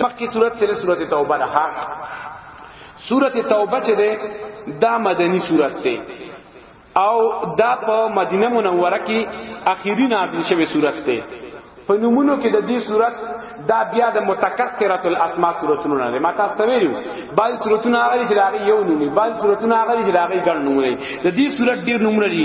مخکې صورت سره صورت توبه ده ها صورت توبه چې ده دا مدنی صورت ده او دا په مدینه منوره کې اخیری نازل شوی صورت ده په نمونو کې د دې صورت دا بیا د متکثرات الاسماء صورتونو نه ما تاسو ته ویلو بعض صورتونه هغه چې هغه یو نومي بعض صورتونه هغه چې هغه ګڼ نومي د دې صورت ډیر نمونه دي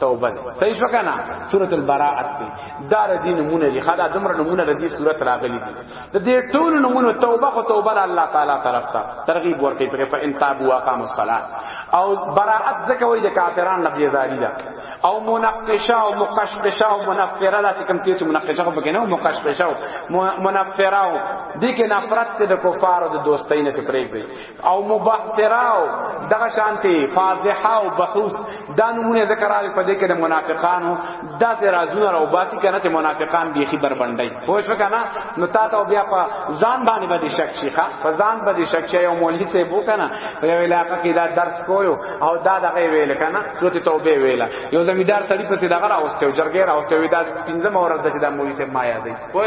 توبه ده صحیح شو کنه سوره البراءه دی دار دین نمونه دی خدا دمر نمونه دی سوره راغلی دی د دې ټول نمونه توبه خو توبه الله تعالی طرف ته ترغیب ورکړي په فإن تابوا وأقاموا الصلاة او براءت ځکه وایي د کافران نبی زاری ده او منقشه او مقشقشه او منفره ده چې کوم تیر چې منقشه خو پکې نه مقشقشه او منفره دي کې نفرت د کفارو د دوستۍ نه پرېږدي او مبعثرا او دغه شانتي فاضحه او بحوث دا نمونه ذکر راغلي په دې کې د منافقانو دا سه رازونه راو باسي کنه چې منافقان بيخي بربندای خو شو کنه نو تا ته بیا په ځان باندې باندې شک شي ښا په ځان باندې شک شي او مولوی سه بو کنه په یو علاقې کې دا درس کوو او دا دغه ویل کنه سورت توبه ویل یو زمیدار سړی په دغه راوسته جرګه راوسته وی دا پنځم اورز د مولوی سه ما یادې خو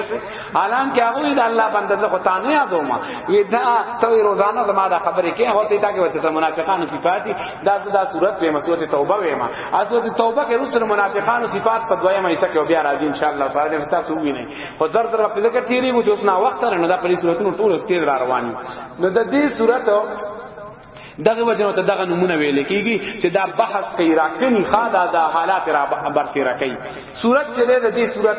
حالان کې هغه د الله بنده له خطا نه یادو ما وی دا ته روزانه زما دا خبرې کې هو ته تا کې وته منافقانو صفات دا دا صورت په مسورت توبه وې ما اسوت توبه کې رسل منافقانو صفات په دویه مې سکه بیا راځي ان شاء الله تعالی ته تاسو وی نه خو زر زر په لکه تیری مو چې اوس نا وخت نه دا په صورتونو ټول استیر رواني نو د دې صورت دغه وجه ته دغه نمونه ویل کیږي چې دا بحث کوي راکني خاله دا حالات را بر سره کوي صورت چې ده دې صورت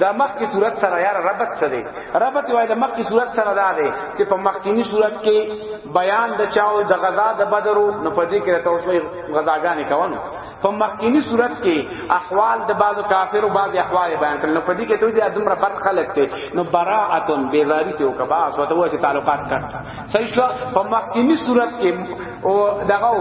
د مخ کی صورت سره یار ربط څه دی ربط وای د مخ کی صورت سره دا دی چې په مخ کی صورت کې بیان د چاو د غزا د بدرو نو په دې کې ته اوس غزاګانې کوونو په مخکینی صورت کې احوال د بعض کافر او بعض احوال بیان کړل نو په دې کې ته دې ادمره بد خلق ته نو براءتن بیزاری ته وکبا او ته وځي تعلقات کړ صحیح شو په مخکینی صورت کې او دغه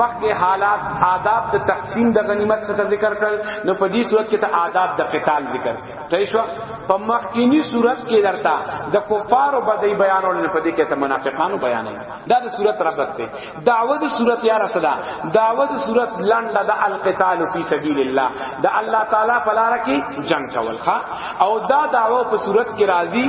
مخکې حالات آداب د تقسیم د غنیمت څخه ذکر کړل نو په دې صورت کې ته آداب د قتال ذکر صحیح شو په مخکینی صورت کې درته د کفار او بدی بیانول نه په دې کې ته منافقانو بیانې دا د صورت ربط ته دعوت صورت یا رسدا دعوت صورت لنډه د القتال فی سبیل الله د الله تعالی په لار کې جنگ کول ښا او دا دعوه په صورت کې راځي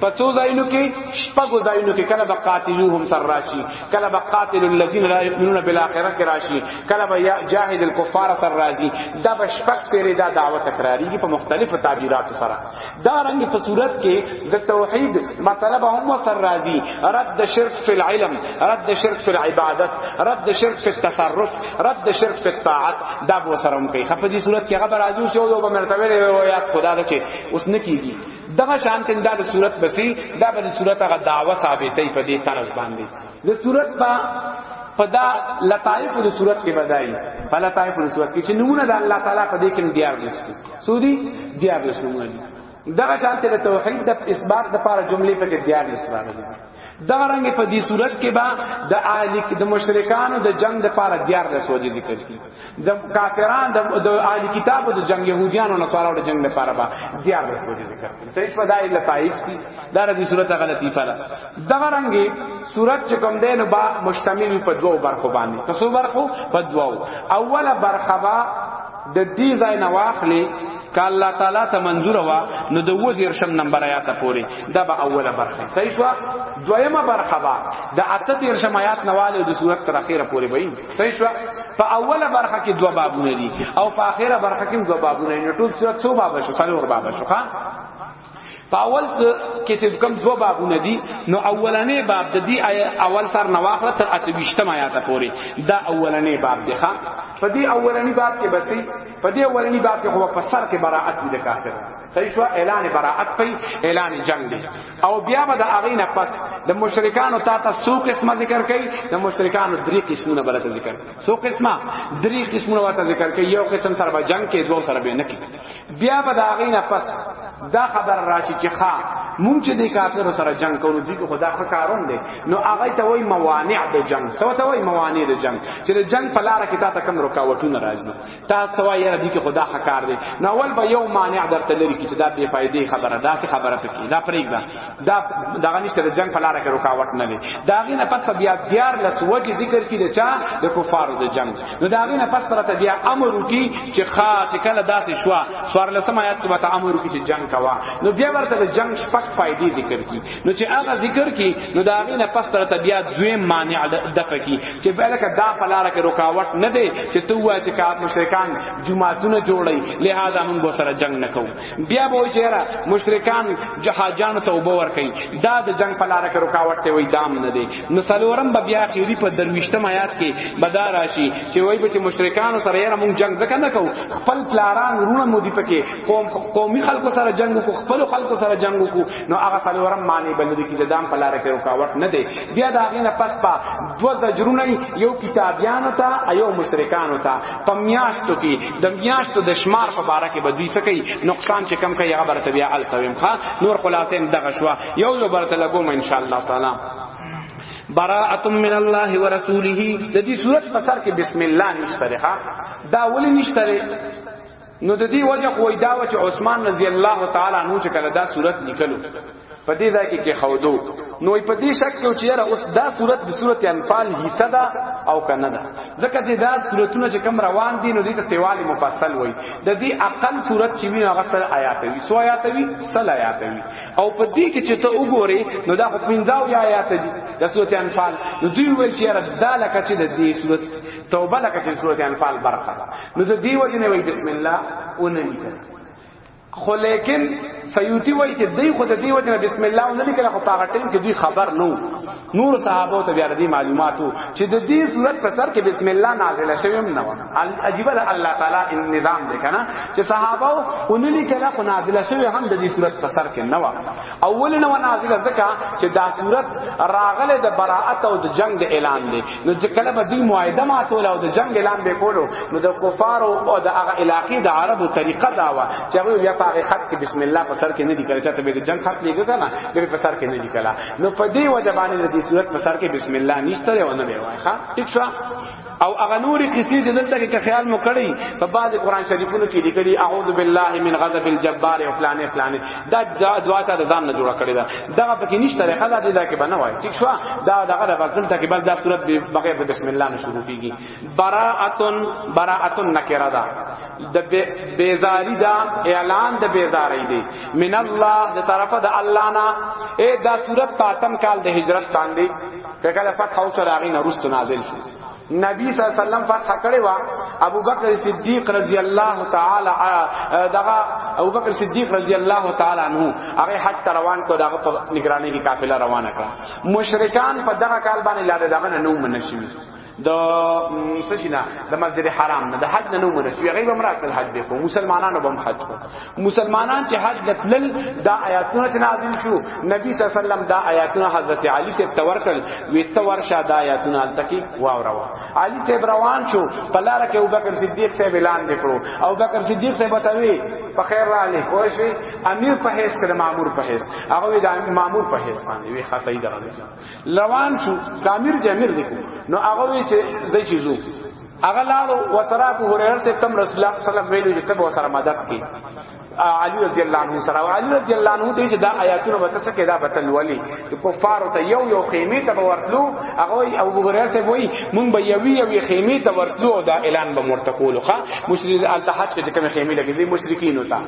پسو داینو کې شپږو داینو کې کله بقاتلوهم سر راشي کله بقاتل الذين لا يؤمنون بالاخره کې راشي کله جاهد الكفار سر راشي دا بشپک پیری دا دعوت تکراریږي په مختلفو تعبیراتو سره دا رنګ په صورت کې د توحید مطلب هم وسر راځي رد شرک فی العلم رد شرک فی العبادت رد شرک فی التصرف رد شرک فی الطاعت دا به سره هم کوي په دې صورت کې خبر راځي چې یو به مرتبه دی او یاد خدا دا چې اوس نه کیږي دغه شان ته دا صورت بسی دا به صورت هغه دعوه ثابتې په دې طرف باندې د صورت با پدا لطائف د صورت کې بدای په لطائف د صورت کې چې نمونه د الله تعالی په دې کې دیار دي سودی دیار دي نمونه دي دغه شان چې د توحید د اثبات لپاره جملې په کې دیار دي دغه رنګ په دې صورت کې با د اهل د مشرکانو د جنگ لپاره دیار دي سودی ذکر کیږي د کافران د اهل کتابو د جنگ يهوديانو نه سره د جنگ لپاره با زیار رسو دي ذکر کړي ته په دای لطائف دي دا د صورت غلطی فلا دغه رنګي صورت چې کوم دین با مشتمل په دوو برخو باندې تاسو برخو په دوو اوله برخه با د دې ځای نه واخلي ک الله تعالی ته منظور وا نو د و دیر شم نمبر آیات پوری دا به اوله برخه صحیح شو دویمه برخه با د اته دیر شم آیات نواله د صورت تر اخره پوری وای صحیح شو په اوله برخه کې دوه بابونه دي او په اخره برخه کې دوه بابونه دي ټول څو څو باب شو څلور باب شو ها په اول کې چې کوم دوه بابونه دي نو اولنې باب د دې اول سر نواخره تر اتويشتم آیات پورې دا اولنې باب دی ښا په دې اولنې باب کې بسې په دې اولنې باب کې خو په سر کې براءت دي کافر صحیح شو اعلان براءت پی اعلان جنگ دی او بیا به د اغه نه پس د مشرکانو تا ته سو قسمه ذکر کړي د مشرکانو درې قسمونه بل ته ذکر سو قسمه درې قسمونه ورته ذکر کړي یو قسم سره به جنگ کې دوه سره به نه کی بیا به د اغه نه پس دا خبر راشي چې ښا مونږ چې د کافرو سره جنگ کوو دوی کو خدا کارون دي نو هغه ته وای موانع د جنگ سو ته وای موانع د جنگ چې د جنگ په لار کې تا ته کم رکاوټونه راځي تا سوا یې ردی کې خدا حکار دی نو اول به یو مانع درته لري چې دا بے فائدې خبره دا څه خبره پکې دا پرېږده دا دغه نشته جنگ په لار کې رکاوټ نه وي دا غي نه پس بیا دیار لس وجه ذکر کې د چا د کفارو د جنگ نو دا غي نه پس پرته بیا امر وکي چې خاص کله داسې شوا سوار لسم آیات کې وته امر وکي چې جنگ کوا نو بیا ورته د جنگ شپږ فائدې ذکر کې نو چې هغه ذکر کی نو دا غي نه پس تر طبيعت دوی مانع د پکی چې بلکې دا پلار کې رکاوټ نه دی چې تو وا چې کار مشرکان جمعهونه جوړي لہذا موږ به سره جنگ نکو بیا به چیرې مشرکان جهاجان توبه ور کوي دا د جنگ پلار کې رکاوټ ته وای دام نه دی نو سلورم به بیا خیری په درويشتم آیات کې بدا راشي چې وای به چې مشرکان سره یې موږ جنگ ځکه نه کوو خپل پلاران رونه مودي پکې قوم قومي خلکو سره جنگ کو خپل خلکو سره جنگ کو نو هغه څلورم معنی بل دي چې دام په لار کې رکاوټ نه دی بیا دا غینه پس با دو زجرونه یو کتابیان ته ایو مشرکان ته په میاشتو کې د میاشتو د شمار په باره کې بدوی سکی نقصان چې کم کوي هغه برته بیا التویم ښا نور خلاصې دغه شوا یو یو برته لګوم ان شاء الله تعالی براءت من الله ورسوله د دې صورت په سر کې بسم الله نشته دا ولې نشته نو د دې وجه کوی دا و چې عثمان رضی الله تعالی عنہ چې کله دا صورت لیکلو په دې ځای کې کې خودو نو په دې شک کې چې یاره اوس دا صورت د صورت انفال حصہ ده او کنه ده ځکه چې دا صورتونه چې کم روان دي نو دې ته تیوال مفصل وای د دې اقل صورت چې ویني هغه سره آیات وي سو آیات وي سل آیات وي او په دې کې چې ته وګورې نو دا خو پنځاو یا آیات دي د صورت انفال نو دوی ویل چې یاره دا لکه چې د دې صورت توبه لکه چې سورۃ انفال برخه نو د دیو جن وی بسم الله اونې خو لیکن سیوتی وای چې دی خود دی وجنه بسم الله او نبی کله خو پاغه ټیم کې دوی خبر نو نور صحابه ته بیا ردی معلوماتو چې د دې صورت په سر کې بسم الله نازله شوی هم نه عجیب الله تعالی ان نظام دی کنه چې صحابه او نبی کله خو نازله شوی هم د دې صورت په سر کې نه و اول نه نازله ځکه چې دا صورت راغله د براءت او د جنگ اعلان دی نو چې کله به دوی معاهده ماتول او د جنگ اعلان به کولو نو د کفار او د هغه علاقې د عربو طریقه دا و چې هغه بیا په خط کې بسم الله په سر کې نه لیکل چې ته به جنگ خط لیکل کنه به په سر کې نه لیکل نو په دې وجه باندې د دې صورت په سر کې بسم الله نشته او نه به وای ښا ٹھیک شو او هغه نورې قصې چې دلته کې خیال مو کړی په بعض قران شریفونو کې لیکلي اعوذ بالله من غضب الجبار او فلانه فلانه دا دعا سره ځان نه جوړ کړی دا دغه پکې نشته رې خدا دې دا کې بنه وای ٹھیک شو دا دغه د وکړ ته کې بل دا صورت به بغیر د بسم الله نه شروع کیږي براءتن براءتن نکرا دا د بیزاری دا اعلان د بیزاری دی من الله د طرف د الله نه اے دا صورت پاتم کال د هجرت باندې کله فتح او سراغی نه رست نازل شو نبی صلی الله علیه وسلم فتح کړي وا ابو بکر صدیق رضی الله تعالی دغه ابو بکر صدیق رضی الله تعالی عنہ هغه حج روان کو دغه په نگرانی کې قافله روانه کړه مشرکان په دغه کال باندې لاله دغه نه نو منشي د سجنا د مسجد حرام نه د حج نه نو منشي غیب امرات الحج کو مسلمانانو بم حج کو مسلمانان چې حج لتل دا آیاتونه چې نازل شو نبی صلی الله علیه وسلم دا آیاتونه حضرت علی سے تورکل وی تور شاه دا آیاتونه تکي واوروا علی سے روان شو پلار کې ابوبکر صدیق سے اعلان وکړو او ابوبکر صدیق سے بتوي په خیر را لې کوی شي امیر په هیڅ کړه مامور په هیڅ هغه دا مامور په هیڅ باندې وی خطای درغلی روان شو کامیر جمیر دکو نو هغه چې زې چیزو هغه لاړو وسره ابو هريره ته تم رسول الله صلی الله علیه وسلم ویلو چې ته به سره مدد کی علی رضی الله عنه سره علی رضی الله عنه دې چې دا آیاتونه به تاسو کې دا بتل ولی ته کفار ته یو یو خیمه ته ورتلو هغه ابو هريره ته وای مون به یو یو خیمه ته ورتلو دا اعلان به مرتقول خو مشرک التحج کې کوم خیمه لګې دي مشرکین وتا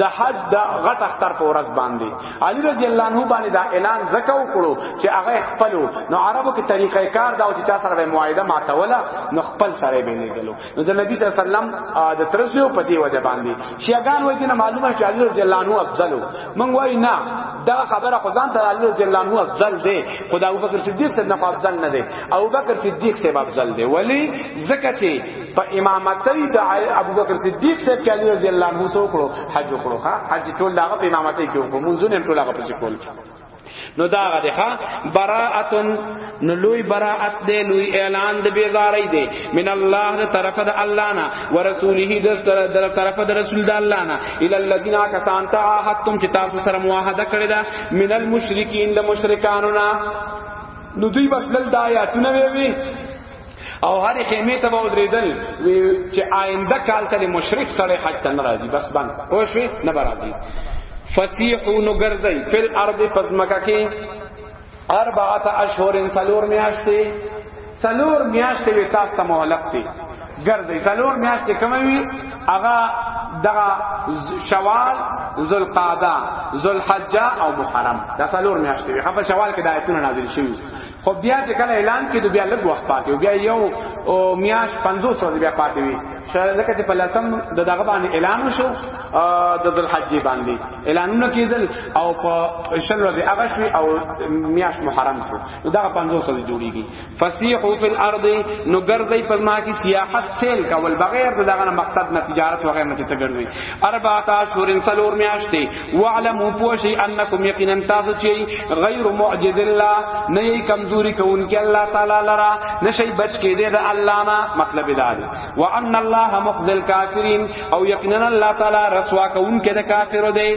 د حج د غټ اختر په ورځ باندې علی رضی الله عنه باندې دا اعلان زکاو کړو چې هغه خپل نو عربو کې طریقې کار دا چې چا سره معاهده ماتوله نو خپل سره به نه غلو نو د نبی صلی الله علیه وسلم د ترسیو په دی وجه باندې شیعاګان وایي دینه معلومه چې علی رضی الله عنه افضل مونږ وایي نه دا خبره خو ځان ته علی رضی الله عنه افضل دی خدای ابوبکر صدیق څخه افضل نه دی ابوبکر صدیق څخه افضل دی ولی زکه چې په امامتۍ د ابو بکر صدیق صاحب کې علی رضی الله عنه سو کړو حج کړو ها حج ټول داغه په امامتۍ کې وکړو منځونه ټول هغه پسې کول نو دا غده ها براءتن نو لوی براءت دے لوی اعلان دے بیزاری دے من اللہ دے طرف دے اللہ نا ورسوله دے طرف دے رسول دے اللہ نا الى الذین کسان تا آحتم چی تاسو سر معاہدہ کردے دا من المشرکین دے مشرکانونا نو دوی بدل دا آیاتونه وی او هر خیمه ته به درېدل چې آینده کال ته مشرک سره حج ته ناراضي بس بند خو شوي نه برازي فسیحو نو ګرځي فل ارض پزمکه کې اربعه اشهر سلور میاشتې سلور میاشتې به تاسو ته مهلت دی ګرځي سلور میاشتې کومې وي هغه دغه شوال ذوالقعده ذوالحجه او محرم دا سلور میاشتې وي هغه شوال کې د آیتونو نازل شوی خو بیا چې کله اعلان کړي بیا لږ وخت پاتې بیا یو میاش 500 ورځې بیا پاتې وي شرکت چې په لسم د دغه باندې اعلان وشو د ذل حج باندې اعلانونه کیدل او په شل ورځې هغه شوي او میاش محرم شو نو دغه 500 ورځې جوړیږي فسیحو فی الارض نو ګرځي په ما کې سیاحت تل کول بغیر دغه مقصد نه تجارت وغیرہ نه چې تګړوي 14 شهور سلور میاشتې واعلموا پوشی انکم یقینا تاسو چی غیر معجز الله نه یی کمزوری کوونکی الله تعالی لرا نشی بچ کې دې دا الله نه مطلب دا دی وان الله مخذل کافرین او یقینا الله تعالی رسوا کوونکی د کافر دی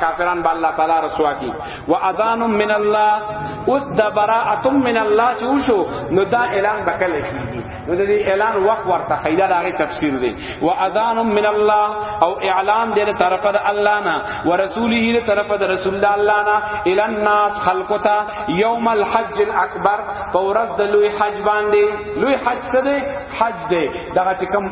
کافران با الله تعالی رسوا کی واذان من الله اوس دبراءه من الله چوشو نو دا اعلان بکل کیږي نو د دې اعلان وخت ورته خیدا راغی تفسیر دی و اذان من الله او اعلان دې له طرفه د الله نه و رسوله له طرفه د رسول الله نه ال الناس خلقتا یوم الحج الاکبر فورز د لوی حج باندې لوی حج څه دی حج دی دغه چې کوم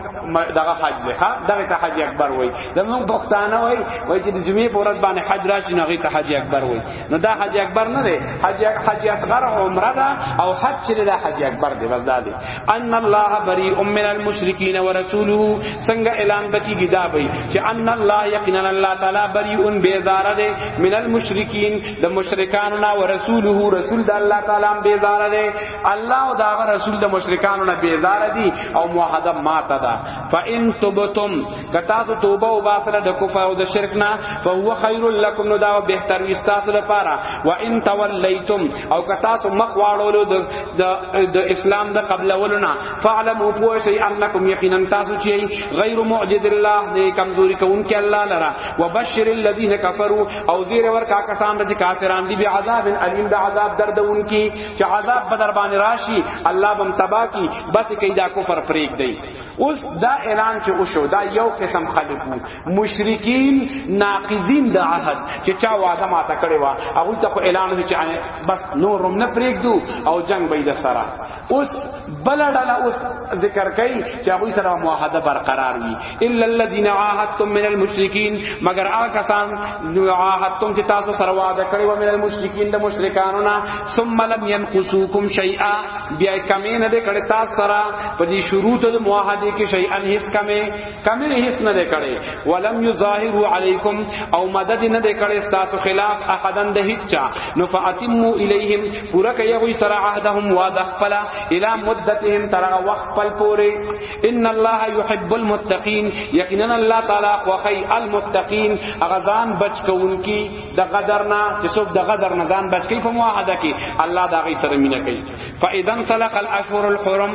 دغه حج دی ها دغه ته حج اکبر وای زموږ پښتانه وای وای چې د جمعې فورز باندې حج راشي نه غي ته حج اکبر وای نو دا حج اکبر نه دی حج حج اصغر عمره دا او حج چې دا حج اکبر دی بس دا دی ان الله بری من المشرکین ورسوله څنګه اعلان بکیږي دا وای چې ان الله یقینا الله تعالی بری ان بیزار دی من المشرکین د مشرکان نه ورسوله رسول د الله تعالی بیزار دی الله او دا رسول د مشرکان نه بیزار دی او موحده ماته دا فان تبتم کتا سو توبه او باسره د کفر او د شرک نه فهو خیر لکم نو دا بهتر وی تاسو لپاره و ان تولیتم او کتا سو مخ واړولو د د اسلام د قبلولنا فعلموا پوشی انکم یقینا تاسو چی غیر معجز الله نه کمزوری کون کې الله لرا وبشر الذین کفروا او زیر ور کا کسان د کافران دی بعذاب الیم د عذاب دردون کی چې عذاب بدر باندې راشي الله بم تبا کی بس کیدا کفر فریق دی اوس دا اعلان چې وشو دا یو قسم خلق وو مشرکین ناقضین د عهد چې چا وعده ماته کړی و هغه ته خو اعلان وی چې بس نور هم نه پرېږدو او جنگ به د سره اوس بل ډله اوس ذکر کوي چې هغه سره معاهده برقرار وي الا الذين عاهدتم من المشرکین مگر هغه کسان عاهدتم چې تاسو سره وعده کړی و من المشرکین د مشرکانو نه ثم لم ينقصوكم شيئا بیا کمی نه دې کړه تاسو سره په دې شروط د معاهده کې شيئا هیڅ کمی کمی هیڅ نه دې کړه ولم يظاهروا عليكم او مدد نه دې کړه تاسو خلاف احدن د هیڅ نو فاتموا اليهم پورا کوي غوي سره عهدهم وعده خپل الى مدتهم تر وقت خپل پوري ان الله يحب المتقين یقینا الله تعالی خوخي المتقين اغزان بچ کوونکی د غدر نه چې څوک د غدر نه ځان بچ کی په معاهده کې الله دا غي سره مینه کوي فاذن سلق الاشهر الحرم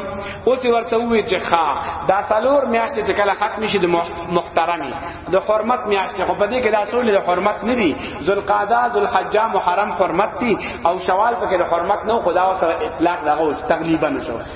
اوس ورته وی چې ښا دا تلور میاشت چې کله ختم شي د محترمي د حرمت میاشت خو په دې کې دا ټول د حرمت نه دي ذوالقعده ذوالحجه محرم حرمت دي او شوال پکې د حرمت نو خدا سره اطلاق دغه تقریبا نشو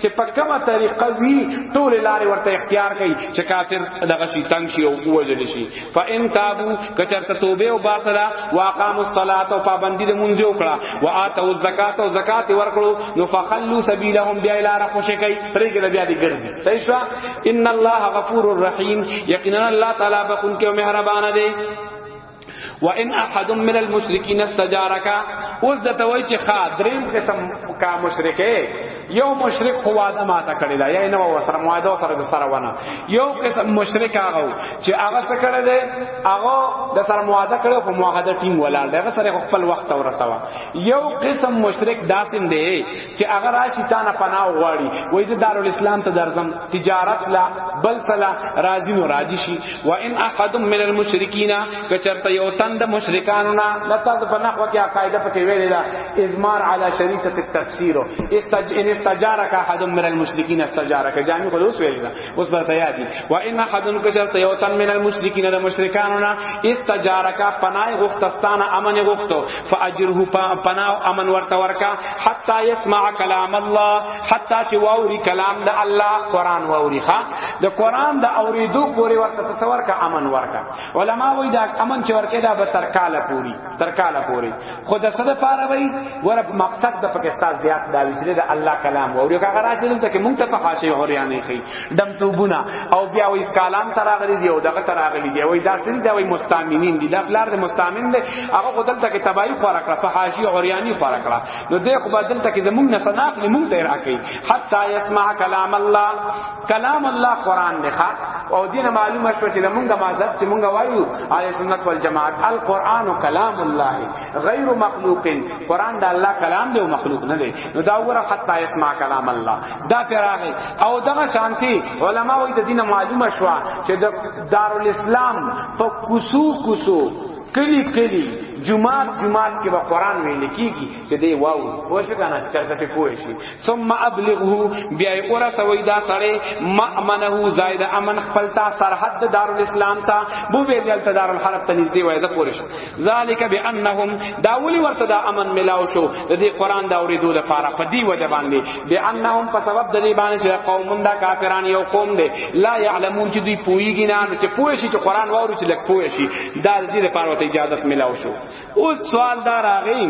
چې په کومه طریقه وی ټول لارې ورته اختیار کړي چې کافر دغه شي تنگ شي او وجل شي فان تابو کچرته توبه او باطلا واقام الصلاه او پابندی د مونږ وکړه واتو الزکات او زکات ورکړو نو فخلوا سبيلهم بیا لار خوشی کوي پرې کې بیا دې ګرځي صحیح شو ان الله غفور الرحیم یقینا الله تعالی بخون کې مهربان دی وان احد من المشرکین استجارک اوس د توي چې خا دریم قسم کا مشرکه یو مشرک خو واده ما ته کړی دا یا نه و سره مواده سره د سره ونه یو قسم مشرک هغه چې هغه څه کړی دی هغه د سره مواده کړو په مواده ټینګ ولاړ دی هغه سره خپل وخت ورسوا یو قسم مشرک داسم دی چې هغه راشي تا نه پناه غواړي وای زه دارالاسلام ته درځم تجارت لا بل سلا راضی نو راضی شي و ان احد من المشرکین کچرته یو تند مشرکانو نه لته د پناه وکي قاعده پکې ویلې دا ازمار علی شریکه التفسیر استج ان استجارک احد من المشرکین استجارک جامع خلوص ویلې اوس به تیادی و ان حدن کشر تیوتن من المشرکین د مشرکاننا استجارک پنای غختستان امن غختو فاجره پناو امن ورته ورکا حتا یسمع کلام الله حتا چې واوري کلام د الله قران واوري ها د قران د اوریدو پورې ورته تصور کا امن ورکا علما وای دا امن چې ورکه دا به تر کاله پوری تر کاله پوری خود د صد پاره وای ور مقصد د پاکستان زیات دا وی چې د الله کلام او یو هغه راځي دلته کې مونږ ته په خاصه هوریانه خي دم توبونه او بیا وای کلام تر اغلی دی او دغه تر اغلی دی وای دا سړي دا وای مستامینین دی دا بلار د مستامین دی هغه خود دلته کې تبای خور کړه په حاجی هوریانی خور کړه نو دغه خو دلته کې د مونږ نه سناخ لمونږ ته راکې حتا یسمع کلام الله کلام الله قران دی ښا او دین معلومه شو چې موږ مذهب چې موږ وایو اهل سنت والجماعت القران کلام الله غیر مخلوق قران دا الله کلام دی او مخلوق نه دی نو دا وګوره حتا اسمع کلام الله دا پیراغه او دغه شانتی علما وایي د دین معلومه شو چې د دارالاسلام په کوسو کوسو کلی کلی جمعات جمعات کې به قران ویل کیږي چې دی واو پوه شو کنه چرته پوه شي ثم ابلغه بیا اور سوی دا سړی مأمنه زائد امن خپل تا سرحد دار الاسلام تا بو به دل دار الحرب ته نږدې وای دا پورش ذالک بانهم دا ولی ورته دا امن ملاو شو د دې قران دا اوریدو د پاره په دی وجه باندې بانهم په سبب د دې باندې چې قوم دا کافران یو قوم دی لا يعلمون چې دوی پویږي نه چې پوه شي چې قران ووري چې لک پوه شي دا دې لپاره ته اجازه ملاو شو اوس سوال دا راغی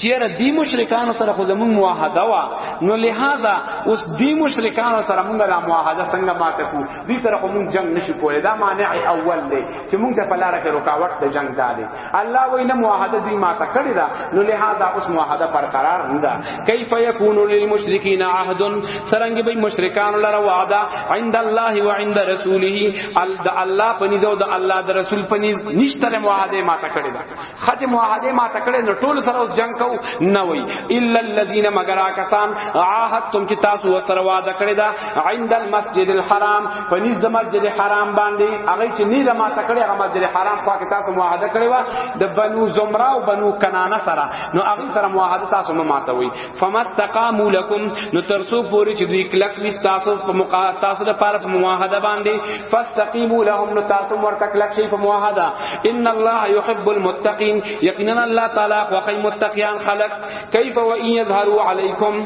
چیرې دی مشرکان سره خو زمون معاهده وا نو لہذا اوس دی مشرکان سره مونږه لا معاهده څنګه ماته کو دی سره خو مونږ جنگ نشو کولای دا معنی اول دی چې مونږ د پلاره کې رکاوټ د جنگ دالې الله وینا معاهده دی ماته کړی دا نو لہذا اوس معاهده برقرار نه ده کیف یکون للمشرکین عهد سرنګ به مشرکان لره وعده عند الله و عند رسوله ال د الله پنیزو د الله د رسول پنیز نشتره معاهده ماته کړی دا خچ معاهده ما تکړه نو ټول سره اوس جنگ کو نه وای الا الذين مگر کسان عاهدتم چې تاسو وسره وعده کړی دا عند المسجد الحرام پنځ د مسجد حرام باندې هغه چې نه د ما تکړه هغه مسجد حرام خو کې تاسو معاهده کړی و د بنو زمرا او بنو کنانه سره نو هغه سره معاهده تاسو ما ماتوي فمستقامو لكم نو ترسو پوری چې دوی کلک وي تاسو په مقا تاسو د پاره په موحده باندې فاستقیمو لهم نو تاسو ورته کلک شي په موحده ان الله يحب المتقين یقینا الله تعالی خو خی متقیان خلق کیف و ان یظهروا علیکم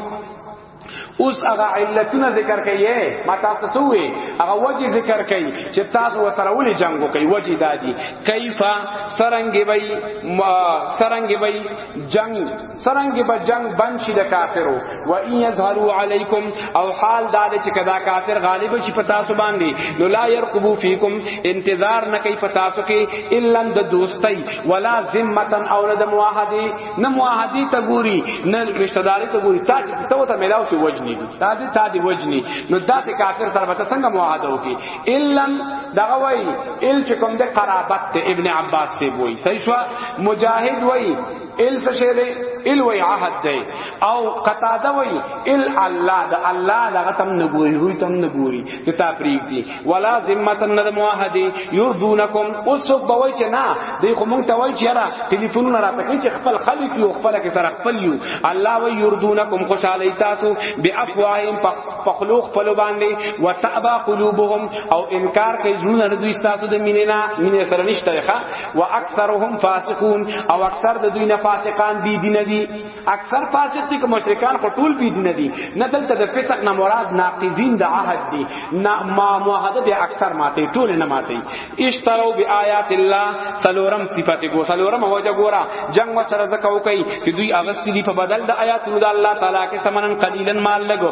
اوس هغه علتونه ذکر کړي ما تاسو سوې هغه وجه ذکر کړي چې تاسو وسره ولې جنگ وکړي وجه دادی کیفا سرنګ وی سرنګ وی جنگ سرنګ به جنگ بند شي د کافرو و ان یظهروا علیکم او حال دا چې کدا کافر غالب شي پتا سو باندې نو لا يرقبو فیکم انتظار نه کوي پتا سو کې الا د دوستۍ ولا ذمتا او د موحدی نه موحدی ته ګوري نه رشتہ داری ته ګوري تا چې ته ته ملاو شي وجنی دي تا دې تا دې وجنی نو دا ته کافر سره به څنګه موحده وکي الا دغه وای ال چې کوم د قرابت ابن عباس سی وای صحیح شو مجاهد وای ال څه شه دی ال وی عهد دی او قطاده وی ال الله د الله لغه تم نه ګوري هو تم نه ګوري چې تا پریګ دی ولا ذمت نه د موحد یردونکم اوس څوک به وای چې نه دی خو مونږ ته وای چې را ټلیفون نه راته چې خپل خلک یو خپل کې سره خپل یو الله وی یردونکم خوشاله تاسو بافواهم پخلوق خپل باندې وتابا قلوبهم او انکار کوي زړه دوی تاسو د مینې نه مینې سره نشته ښه واکثرهم فاسقون او اکثر د دوی نه فاسقان بی دین دي اکثر فاسق دي که مشرکان خو ټول بی دین دي نه دلته د فسق نه مراد ناقضین د عهد دي نا ما معاهده به اکثر ماته ټول نه ماته اشتروا بیاات الله سلورم صفات ګو سلورم وجه ګورا جنگ وسره زکاو کوي چې دوی اغستی دي په بدل د آیات د الله تعالی کې سمنن قلیلا مال لګو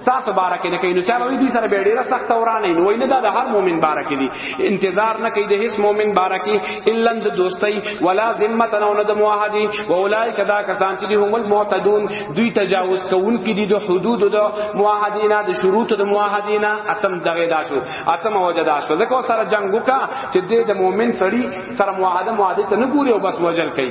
ستاسو باره کې نه کوي نو چا به دوی سره به ډیره سخت ورانه نو وینه دا د هر مؤمن باره کې دي انتظار نه کوي د هیڅ مؤمن باره کې الا د دوستۍ ولا ذمه نه نه د موحدي و اولایک دا کسان چې هم المعتدون دوی تجاوز کوونکي دي د حدود د موحدینا د شروط د موحدینا اتم دغه دا شو اتم وجه دا شو ځکه سره جنگ وکا چې د مؤمن سړی سره موحده موحده ته نه ګوري او بس وجل کوي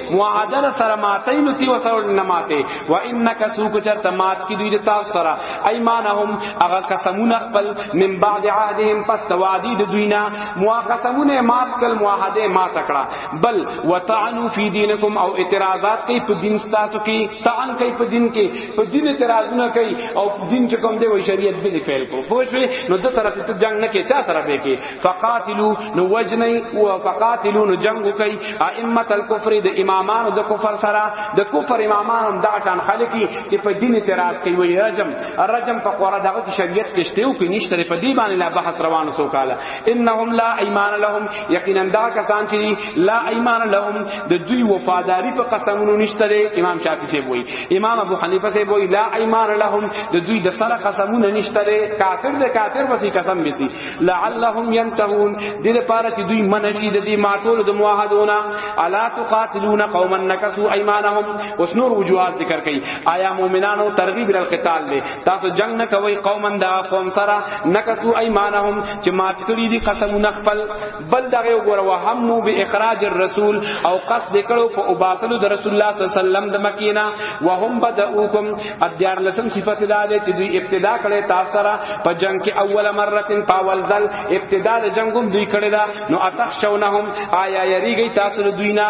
معاهده نه سره ماته نو تی وسول نه ماته و انک سوق چرته مات کی دوی د تاسو سره ایمانهم هغه قسمونه خپل من بعد عهدهم پس توادی د دوی نه موا قسمونه مات کل معاهده ما تکړه بل وتعنوا فی دینکم او اعتراضات کوي په دین تاسو کې تعن کوي په دین کې په دین اعتراضونه کوي او دین چې کوم دی وی شریعت به فعل کو پوه شئ نو د طرف ته جنگ نه کې چا طرف کې فقاتلو نو وجنی او فقاتلو نو جنگ کوي ائمه الکفر د امامانو د کفر سره د کفر امامانو دا شان خلقي چې په دین اعتراض کوي وی رجم رجم په قرآن دغه کې شریعت کې شته او کې نشته په دې باندې لا بحث روان سو کاله انهم لا ایمان لهم یقینا دا کسان چې لا ایمان لهم د دوی وفاداری په قسمونو نشته امام شافعی سی وی امام ابو حنیفه سی وی لا ایمان لهم د دوی د سره قسمونه نشته کافر د کافر وسی قسم بسی لعلهم ينتهون دې لپاره چې دوی منشي د دې ماټول د موحدونه الا تقاتلون قوما نكثوا ايمانهم اوس نور وجوهات ذکر کړي آیا مؤمنانو ترغیب ال قتال دې تاسو جنگ نه کوي قوما دا قوم سره نكثوا ايمانهم چې مات کړی دي قسمونه خپل بل دغه وګوره وهمو به اخراج الرسول او قصد کړو په وباسلو د رسول الله صلی الله علیه وسلم د مکینا وهم بدؤکم ادیار لسم صفات دا ده چې دوی ابتدا کړي تاسو سره په جنگ کې اول مره پاول ځل ابتدا د جنگوم دوی کړي دا نو اتخشونهم آیا یریږي تاسو دوی نه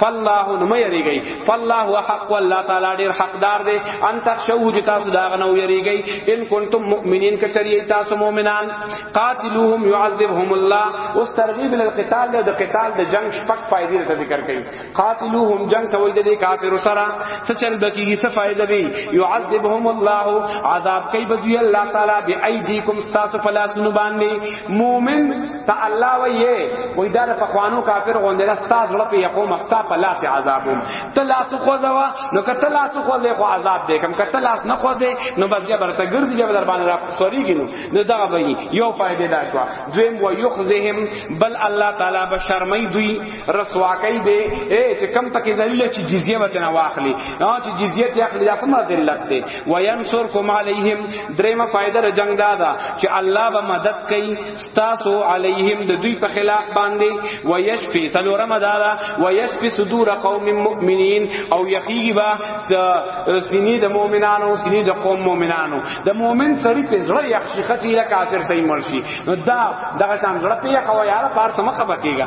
فالله نو مې یریږي فالله حق والله تعالی ډیر حقدار دی ان تخشوه چې تاسو دا غنو یریږي ان کنتم مؤمنین کچری تاسو مؤمنان قاتلوهم يعذبهم الله اوس ترغیب ال القتال د قتال د جنگ شپک فائدې ته ذکر کړي قاتلوهم جنگ کوي د کافر سره څه چل بچي څه فائدې وي يعذبهم الله عذاب کوي بجوی الله تعالی بی ایدیکم تاسو فلاتن باندې مومن ته الله وایې وای دا په خوانو کافر غوندې را ستاز لړ په یقو مستا په لاس عذابو ته لاس خو ځوا نو کته لاس خو ځې خو عذاب دې کم کته لاس نه خو ځې نو بس بیا برته ګرځي بیا در باندې را سوري کینو نو دا وایي یو فائدې دا شو دویم و یخزهم بل الله تعالی بشرمای دوی رسوا کوي دی اے چې کم پکې ذلیل چې جزیه وته نه واخلي نو چې جزیه ته اخلي دا کومه ذلت دی وینصرکم علیهم دریمه فائدہ ر جنگ دا دا چې الله به مدد کوي تاسو علیهم د دوی په خلاف باندې ویشفی سلورم دا دا ویشفی صدور قوم مؤمنین او یقیږي با سینې د مؤمنانو سینې د قوم مؤمنانو د مؤمن سری په زړه یخ شي ختی لا کافر ته مرشي نو دا دغه شان زړه ته یې خو یاره پار سمخه بکیږي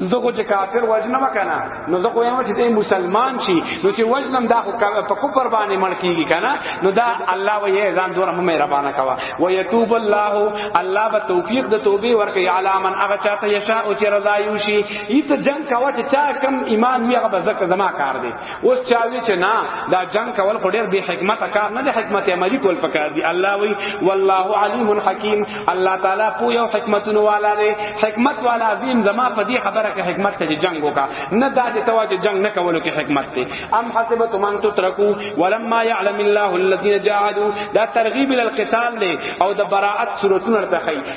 زه خو چې کافر وجنم کنه نو زه خو یم چې ته مسلمان شي نو چې وجنم دا خو په کفر باندې مړ کیږي کنه نو دا الله وې ځان دور هم مهربانه کوا و یتوب الله الله به توفیق د توبې ورکړي علامن هغه چاته یشاء او چې رضا یوشي ایت جنگ کوا چې چا کم ایمان وی هغه بزک زما کار دی اوس چا وی چې نه دا جنگ کول خو ډیر به حکمت کار نه دی حکمت عملی کول پکار دی الله وی والله علیم حکیم الله تعالی پو یو حکمتونو والا دی حکمت والا عظیم زما په دې خبره کې حکمت ته جنگ وکا نه دا چې توا چې جنگ نه کولو کې حکمت دی ام حسبت من تترکو ولما يعلم الله الذين جاهدوا دا ترغیب الى القتال دی او د براءت سورتون ارتخی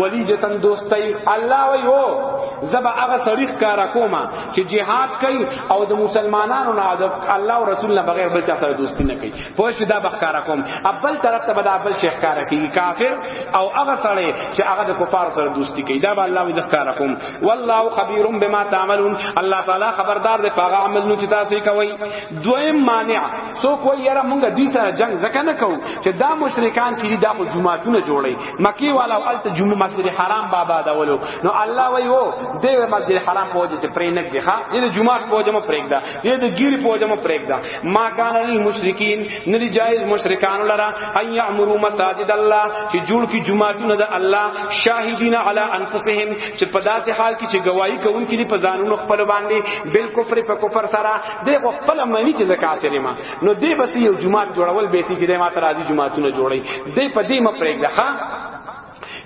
ولی جتن دوستای الله وی هو زبا هغه سړی ښکارا کوما چې جهاد کوي او د مسلمانانو نه د الله او رسول نه بغیر بل چا سره دوستی نه کوي په شي دا بخکارا کوم ابل طرف ته بدا ابل شیخ کارا کوي کافر او هغه سړی چې هغه د کفار سره دوستی کوي دا به الله وی ښکارا کوم والله خبير بما تعملون الله تعالی خبردار دی پاغه عمل نو چې تاسو کوي دویم مانع سو کوی یاره مونږ دې سره جنگ زکه نه کوو چې دا مشرکان چې دا خو جماعتونه جوړي مکی والا او الته جمعه مسجد حرام بابا دا ولو نو الله وی وو د مسجد حرام په وجه چې پرې نه دی ښا دې جمعه په وجه مو پرېګ دا دې د ګیری په وجه مو پرېګ دا ما کان للمشرکین ندی جایز مشرکان لرا ان یعمرو مساجد الله چې جوړ کی جمعه نه د الله شاهدین علی انفسهم چې په داسې حال کې چې گواہی کوونکې دي په ځانونو خپل باندې بالکفر په کفر سره دې خپل معنی چې زکات لري ما نو دې بس یو جماعت جوړول به سي چې د ماته راځي جماعتونه جوړي دې په دې مپرېګ ده ښا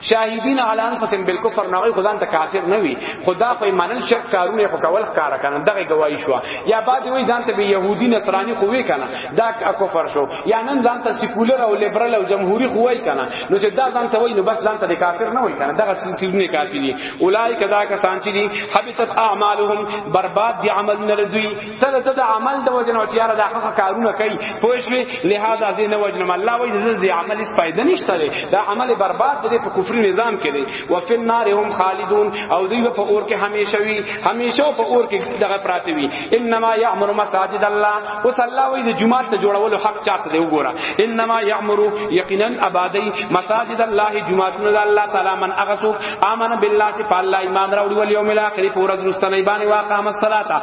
شاهدین علی انفسهم بالکفر نو خدان ته کافر نه وی خدا په ایمان شرک کارونه خو کول کار کنه دغه گواہی شو یا بعد وی ځان ته یهودی نصرانی خو وی کنه دا کفر شو یا نن ځان ته سیکولر او لیبرال او جمهوری خو وی کنه نو چې دا ځان ته وی نو بس ځان ته کافر نه وی کنه دغه سلسله کافر دي اولایک دا کسان چې دي حبطت اعمالهم برباد دي عمل نه دوی ته د د عمل د وجنه او تیار د حق کارونه کوي پوه شوې لہذا دې نه وجنه الله وایي د دې عمل هیڅ فائدہ نشته دی دا عمل برباد دی په کفري نظام کې دی او فی النار هم خالدون او دوی په اور کې همیشه وي همیشه په اور کې دغه پراته وي انما یعمر مساجد الله اوس الله وایي د جمعه ته جوړولو حق چاته دی وګوره انما یعمر یقینا ابادی مساجد الله جمعه د الله تعالی من اغسو امن بالله چې په الله ایمان راوړي ول یوم الاخر پورا درستنه باندې واقام الصلاه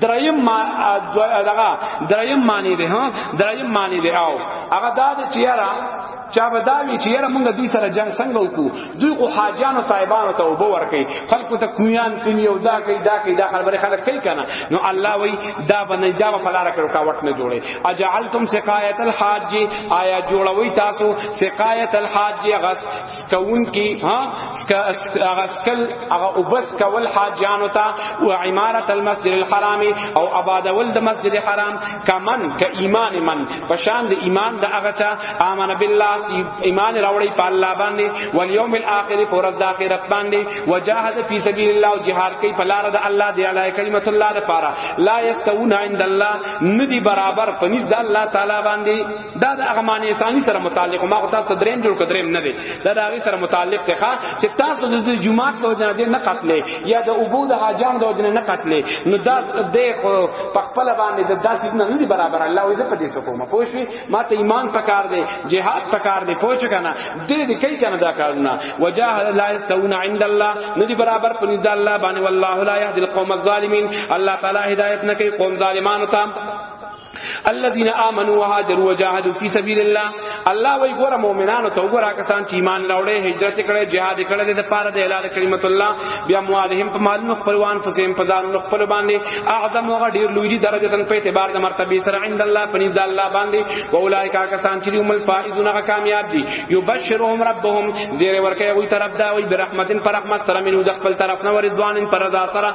دریم ما دغه دریم معنی ده ها دریم معنی ده او هغه دا چې یاره چا به دا وی چې یاره موږ دوی سره جنگ څنګه وکړو دوی خو حاجانو صاحبانو ته وبو ورکي خلکو ته کویان کوي او دا کوي دا کوي دا خبره خلک کوي کنه نو الله وی دا باندې دا په لار کې رکاوټ نه جوړي اجعلتم سقایت الحاج آیا جوړوي تاسو سقایت الحاج غس سکون کی ها سک هغه سکل هغه وبس کول حاجانو ته او عمارت المسجد الحرام او آباد ول د مسجد حرام کمن ک ایمان من پشان د ایمان د هغه چا امن بالله ایمان راوړی په الله باندې ول یوم الاخر پر د اخرت باندې وجاهد فی سبیل الله او جهاد کوي په لار د الله دی علی کلمت الله لپاره لا یستوون عند الله ندی برابر پنځ د الله تعالی باندې دا د اغمانی ثانی سره متعلق ما خو تاسو دریم جوړ کدریم نه دی دا د هغه سره متعلق دی ښا چې تاسو د جمعات په وجه دې نه قتلې یا د ابو د حاجام د وجه نه قتلې نو دا د خو په خپل باندې د داسې نه نه برابر الله وې په دې سکو ما پوښي ما ته ایمان پکار دی جهاد پکار دی پوښ کنه دې دې کوي کنه دا کارونه وجاهد لا استون عند الله نه دی برابر په نزد الله باندې والله لا يهدي القوم الظالمين الله تعالی هدایت نه کوي قوم ظالمانو ته الذين امنوا وهاجروا وجاهدوا في سبيل الله الله وی ګوره مؤمنانو ته وګوره کسان چې ایمان راوړې هجرت کړې jihad کړې د پاره د اعلان کلمت الله بیا موالهم په مالونو خپلوان فسیم په ځانونو خپل باندې اعظم هغه ډیر لوی دي درجه تن په اعتبار د مرتبه سره عند الله پنځ د الله باندې و اولایک کسان چې هم الفائزون هغه کامیاب دي یبشرهم ربهم زیر ورکه وی طرف دا وی برحمتن پر رحمت سره منو د خپل طرف نه ورضوان پر رضا سره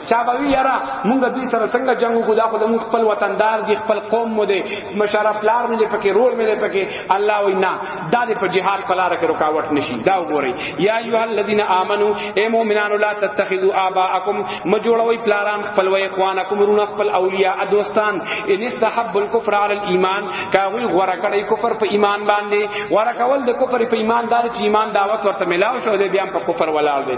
چا به وی یاره مونږ دوی سره څنګه جنگ وکړو دا خو د مونږ خپل وطندار دی خپل قوم مو دی مشرف لار مې پکې رول مې پکې الله وینا دا دې په جهاد په لار کې رکاوټ نشي دا وګورئ یا ایه الذین آمنو اے مؤمنانو لا تتخذوا آباءکم مجوړوي پلاران خپل وای اخوانکم رونه خپل اولیاء دوستان ان استحب الكفر علی الايمان کاوی غره کړی کفر په ایمان باندې غره کول د کفر په ایمان دار چې ایمان دعوت ورته ملاو شو دې بیا په کفر ولاړ دی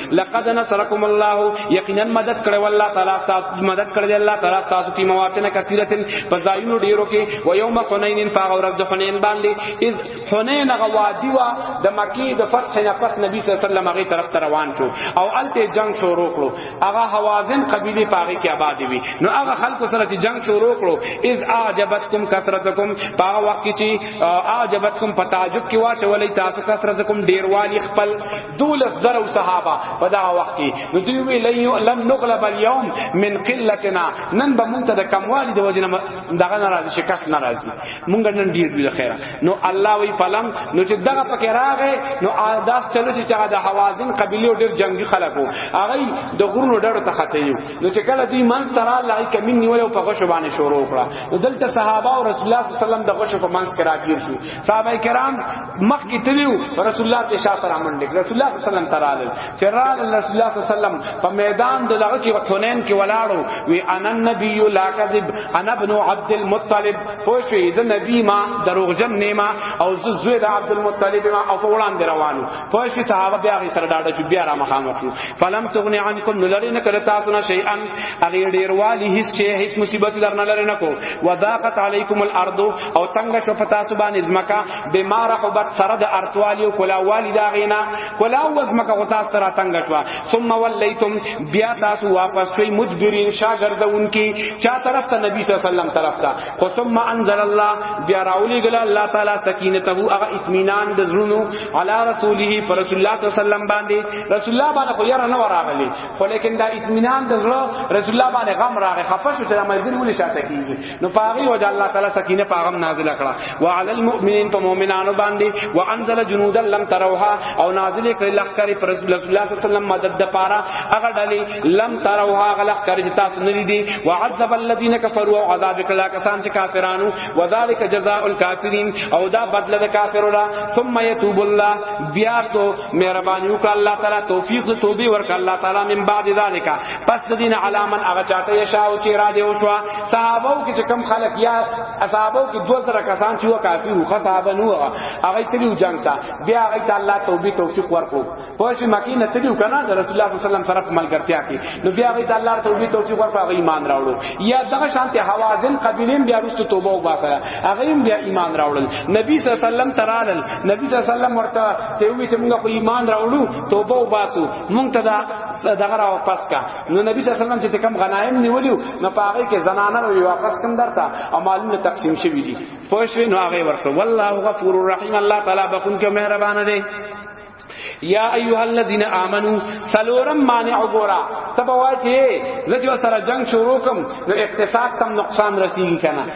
لقد نصرکم الله یقینا مدد کړي والله تعالی تاسو مدد کړي الله تعالی تاسو په مواطن کثیره په ځایونو ډیرو کې و یوم حنین فغورت د حنین باندې اذ حنین غوادی وا د مکی د فتح نه پس نبی صلی الله علیه وسلم هغه طرف روان شو او الته جنگ شروع کړو هغه حوازن قبیله پاغه کې آباد وی نو هغه خلکو سره چې جنگ شروع کړو اذ اعجبتکم کثرتکم پاغه وخت چې اعجبتکم پتاجب کې واچولې تاسو کثرتکم ډیروالی خپل دولس درو صحابه په دا وخت کې نو دوی وی لم نغلب اليوم من قلتنا نن به مونږ ته د کموالی د وجنه دغه ناراضي شکست ناراضي مونږ نن ډیر دی خیره نو الله وی پلم نو چې دغه پکې راغې نو داس چلو چې هغه د حوازن قبيله ډیر جنگي خلکو هغه د غرونو ډیرو ته خته یو نو چې کله دوی منځ ترا لای کمن نیول او په غشو باندې شروع کړه نو دلته صحابه او رسول الله صلی الله علیه وسلم د غشو په منځ کې راګیر شو صحابه کرام مخ کې تلیو رسول الله ته شاته را منډه رسول الله صلی الله علیه وسلم ترال چرال رسول الله صلی الله علیه وسلم په میدان د لغه کې حنین کې ولاړو وی ان النبی لا کذب انا ابن عبد المطلب خوشی ز نبی ما دروغجن نیما او ز زوی د عبد المطلب ما او وړاندې روانو خوشی صحابه بیا غي سره داډه چې بیا را مخامخ شو فلم تغنی عنکم نلری نه کړه تاسو نه شیئا اغه ډیر والی هیڅ شی هیڅ مصیبت درنه لری نه کو وضاقت علیکم الارض او تنگ شو پتا سبحان ازمکا بیمار حبت سره د ارتوالی او کلا والی دا غینا کلا او ازمکا او تاسو تر تنگ شو ثم ولیتم بیا تاسو واپس شوی مدبرین شاګردون کی چا طرف ته نبی صلی الله علیه وسلم طرف ته او ثم انزل الله بیا راولی گلا الله تعالی سکینته هغه اطمینان د زړونو علی رسوله پر رسول الله صلی الله علیه وسلم باندې رسول الله باندې خو یاره نه وراغلی خو لیکن دا اطمینان د زړه رسول الله باندې غم راغی خپه شو چې مرګ ولې شاته کیږي نو پاغي وجه الله تعالی سکینه پاغم نازل کړه وعلى المؤمنین په مؤمنانو باندې وانزل جنودا لم تروها او نازل کړي لخر پر رسول الله صلی الله علیه وسلم مدد د پاره هغه ډلې لم تروها هغه لخر چې تاسو نه لیدي وعذب الذين كفروا عذاب کلا کسان چې کافرانو وذالک جزاء الکافرین او دا بدله د کافرو را ثم يتوب الله بیا تو مهرباني وکړه الله تعالی توفیق توبه ورکړه الله تعالی من بعد ذالک پس د دین علامن هغه چاته یشاو چې را دی وشو صحابو کې چې کم خلق یا اصحابو کې دوه زره کسان چې وکافي وو صحابه نو هغه تلیو جنگ تا بیا هغه ته الله توبې توفیق ورکو پوښ مکی نه تلیو کنه د رسول الله صلی الله علیه وسلم طرف ملګرتیا کې نو بیا هغه ته الله توبې توفیق ورکو هغه ایمان راوړو یا دغه شانته حوازن قبیلین بیا رسو توبه وباسه هغه بیا ایمان راوړل نبی صلی الله علیه وسلم ترالل نبی صلی الله علیه وسلم ورته ته وی چې موږ ایمان راوړو توبه وباسو مونږ ته دا دغه را واپس کا نو نبی صلی الله علیه وسلم چې کوم غنایم نیولیو نو پاره کې زنانه رو واپس کوم درته او مالونه تقسیم شوی دي پوه شو نو هغه ورته والله غفور الرحیم الله تعالی بخون کې مهربان دی یا ایها الذین آمنو سلورم مانع وګورا تبوای چې زجو سره جنگ شروع کوم نو اقتصاد تم نقصان رسیږي کنه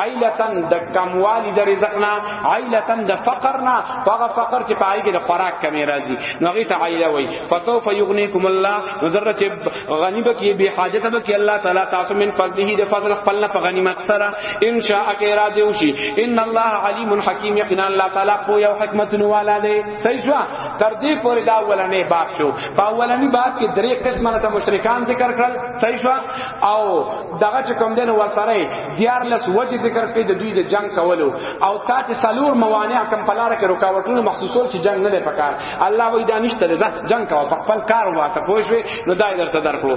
عیلتن د کموالی د رزق نه عیلتن د فقر نه هغه فقر چې پای کې د خوراک کمی راځي نو هغه ته عیله وای فسوف یغنیکم الله نظر چې غنی به کې به حاجت به کې الله تعالی تاسو من فضله د فضل خپل نه په غنیمت سره ان شاء کې راځي وشي ان الله علیم حکیم یقینا الله تعالی په یو حکمت نو والا دی صحیح شو تر دې پورې دا ولنې باب شو په ولنې باب کې درې قسمه ته مشرکان ذکر کړل صحیح شو او دغه چې کوم دین ورسره دیار لس وجه ذکر کړي د دوی د جنگ کولو او تا چې سلور موانع کم پلار کې رکاوټونه محسوسول چې جنگ نه پکار الله وې دانشته ده جنگ کوا په خپل کار واسه پوښوي نو دای درته درکړو